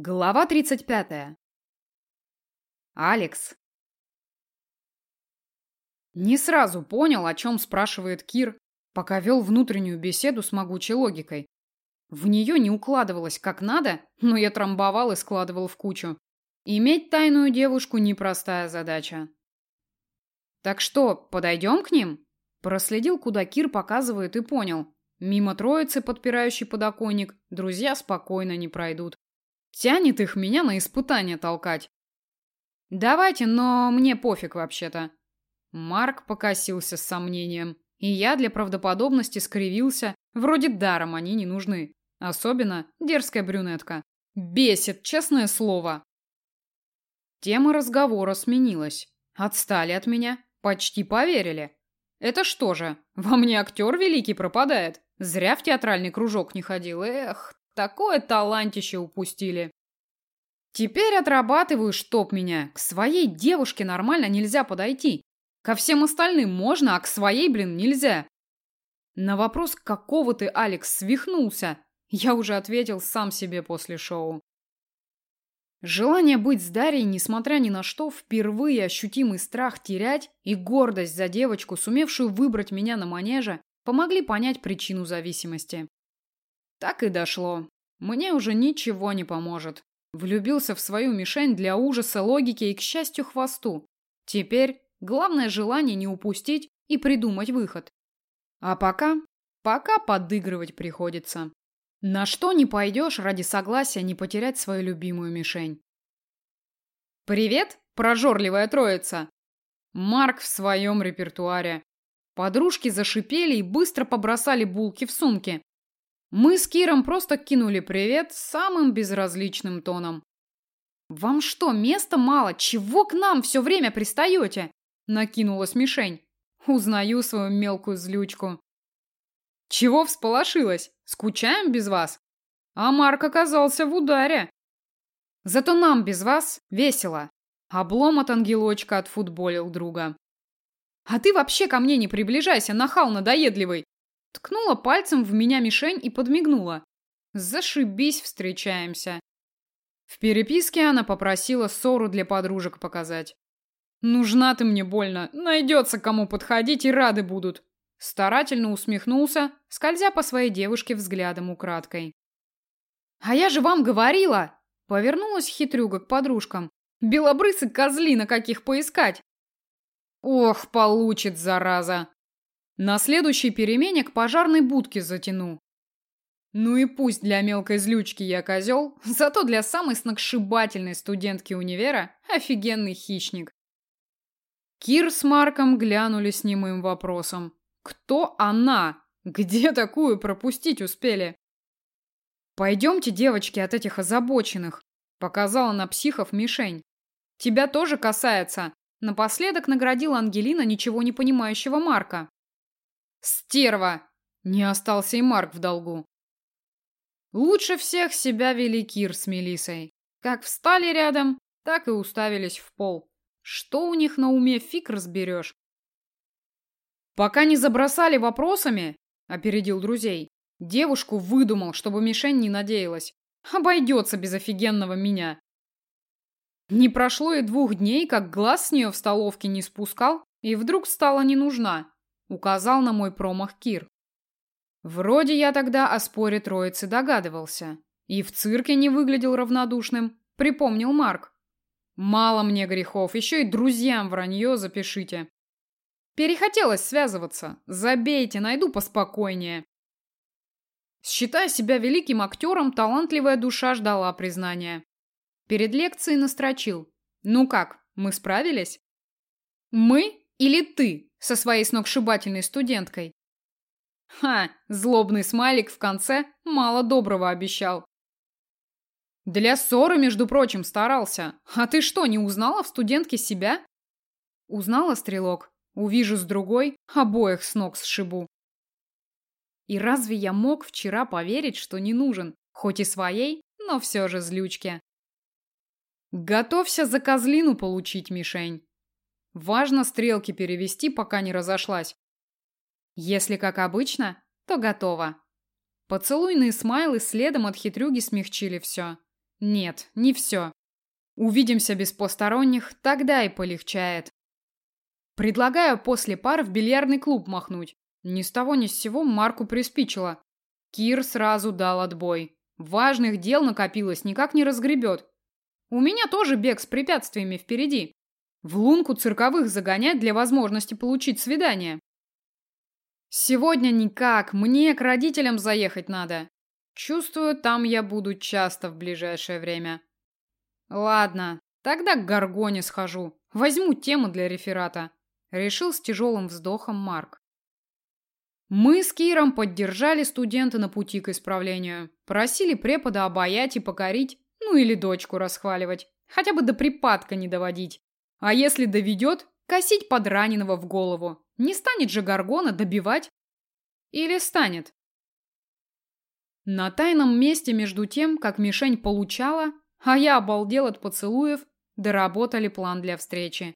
Глава 35. Алекс. Не сразу понял, о чем спрашивает Кир, пока вел внутреннюю беседу с могучей логикой. В нее не укладывалось как надо, но я трамбовал и складывал в кучу. Иметь тайную девушку – непростая задача. Так что, подойдем к ним? Проследил, куда Кир показывает и понял. Мимо троицы, подпирающей подоконник, друзья спокойно не пройдут. Тянет их меня на испытание толкать. Давайте, но мне пофиг вообще-то. Марк покосился с сомнением, и я для правдоподобности скривился, вроде даром они не нужны. Особенно дерзкая брюнетка. Бесит, честное слово. Тема разговора сменилась. Отстали от меня, почти поверили. Это что же, во мне актер великий пропадает? Зря в театральный кружок не ходил. Эх, Такое талантище упустили. Теперь отрабатываю, чтоб меня. К своей девушке нормально нельзя подойти. Ко всем остальным можно, а к своей, блин, нельзя. На вопрос, какого ты, Алекс, свихнулся, я уже ответил сам себе после шоу. Желание быть с Дарьей, несмотря ни на что, впервые ощутимый страх терять и гордость за девочку, сумевшую выбрать меня на манеже, помогли понять причину зависимости. Так и дошло. Мне уже ничего не поможет. Влюбился в свою мишень для ужаса, логики и, к счастью, хвосту. Теперь главное желание не упустить и придумать выход. А пока, пока подыгрывать приходится. На что не пойдешь ради согласия не потерять свою любимую мишень. «Привет, прожорливая троица!» Марк в своем репертуаре. Подружки зашипели и быстро побросали булки в сумки. Мы с Киром просто кинули привет самым безразличным тоном. «Вам что, места мало? Чего к нам все время пристаете?» Накинулась мишень. Узнаю свою мелкую злючку. «Чего всполошилась? Скучаем без вас?» А Марк оказался в ударе. Зато нам без вас весело. Облом от ангелочка отфутболил друга. А ты вообще ко мне не приближайся, нахал надоедливый. Ткнула пальцем в меня мишень и подмигнула. Зашибись, встречаемся. В переписке она попросила ссору для подружек показать. Нужна ты мне больно, найдется кому подходить и рады будут. Старательно усмехнулся, скользя по своей девушке взглядом украдкой. А я же вам говорила, повернулась хитрюга к подружкам. Белобрысы козли на каких поискать. Ох, получит зараза. На следующей перемене к пожарной будке затяну. Ну и пусть для мелкой злючки я козел, зато для самой сногсшибательной студентки универа офигенный хищник. Кир с Марком глянули с немым вопросом. Кто она? Где такую пропустить успели? Пойдемте, девочки, от этих озабоченных, показала на психов мишень. Тебя тоже касается. Напоследок наградила Ангелина ничего не понимающего Марка. Стерва! Не остался и Марк в долгу. Лучше всех себя вели Кир с Мелисой. Как встали рядом, так и уставились в пол. Что у них на уме, фиг разберешь. Пока не забросали вопросами, опередил друзей, девушку выдумал, чтобы мишень не надеялась. Обойдется без офигенного меня. Не прошло и двух дней, как глаз с нее в столовке не спускал, и вдруг стала не нужна. Указал на мой промах Кир. Вроде я тогда о споре троицы догадывался. И в цирке не выглядел равнодушным, припомнил Марк. Мало мне грехов, еще и друзьям вранье запишите. Перехотелось связываться. Забейте, найду поспокойнее. Считая себя великим актером, талантливая душа ждала признания. Перед лекцией настрочил. Ну как, мы справились? Мы или ты? Со своей сногсшибательной студенткой. Ха, злобный смайлик в конце мало доброго обещал. Для ссоры, между прочим, старался. А ты что, не узнала в студентке себя? Узнала, стрелок. Увижу с другой, обоих с ног сшибу. И разве я мог вчера поверить, что не нужен, хоть и своей, но все же злючке? Готовься за козлину получить мишень. Важно стрелки перевести, пока не разошлась. Если как обычно, то готово. Поцелуйные смайлы следом от хитрюги смягчили все. Нет, не все. Увидимся без посторонних, тогда и полегчает. Предлагаю после пар в бильярдный клуб махнуть. Ни с того ни с сего Марку приспичило. Кир сразу дал отбой. Важных дел накопилось, никак не разгребет. У меня тоже бег с препятствиями впереди. В лунку цирковых загонять для возможности получить свидание. Сегодня никак, мне к родителям заехать надо. Чувствую, там я буду часто в ближайшее время. Ладно, тогда к Гаргоне схожу. Возьму тему для реферата. Решил с тяжелым вздохом Марк. Мы с Киром поддержали студента на пути к исправлению. Просили препода обаять и покорить, ну или дочку расхваливать. Хотя бы до припадка не доводить. А если доведет, косить подраненного в голову. Не станет же Гаргона добивать? Или станет? На тайном месте между тем, как мишень получала, а я обалдел от поцелуев, доработали план для встречи.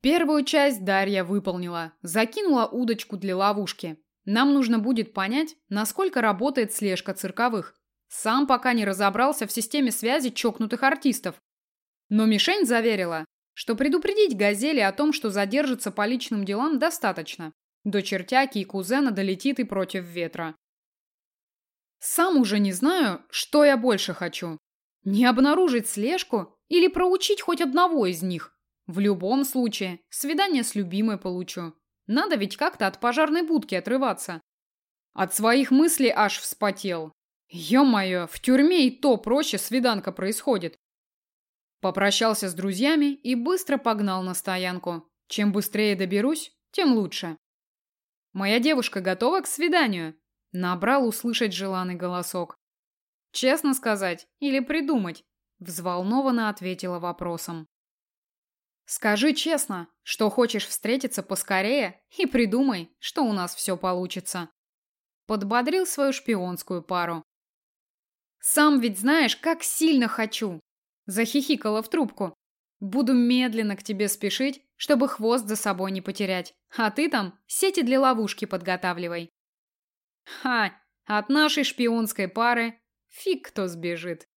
Первую часть Дарья выполнила, закинула удочку для ловушки. Нам нужно будет понять, насколько работает слежка цирковых. Сам пока не разобрался в системе связи чокнутых артистов. Но мишень заверила, что предупредить Газели о том, что задержится по личным делам, достаточно. До чертяки и кузена долетит и против ветра. Сам уже не знаю, что я больше хочу. Не обнаружить слежку или проучить хоть одного из них. В любом случае, свидание с любимой получу. Надо ведь как-то от пожарной будки отрываться. От своих мыслей аж вспотел. Ё-моё, в тюрьме и то проще свиданка происходит. Попрощался с друзьями и быстро погнал на стоянку. Чем быстрее доберусь, тем лучше. Моя девушка готова к свиданию? Набрал услышать желанный голосок. Честно сказать или придумать? Взволнованно ответила вопросом. Скажи честно, что хочешь встретиться поскорее и придумай, что у нас все получится. Подбодрил свою шпионскую пару. Сам ведь знаешь, как сильно хочу. Захихикала в трубку. Буду медленно к тебе спешить, чтобы хвост за собой не потерять. А ты там сети для ловушки подготавливай. Ха, от нашей шпионской пары фиг кто сбежит.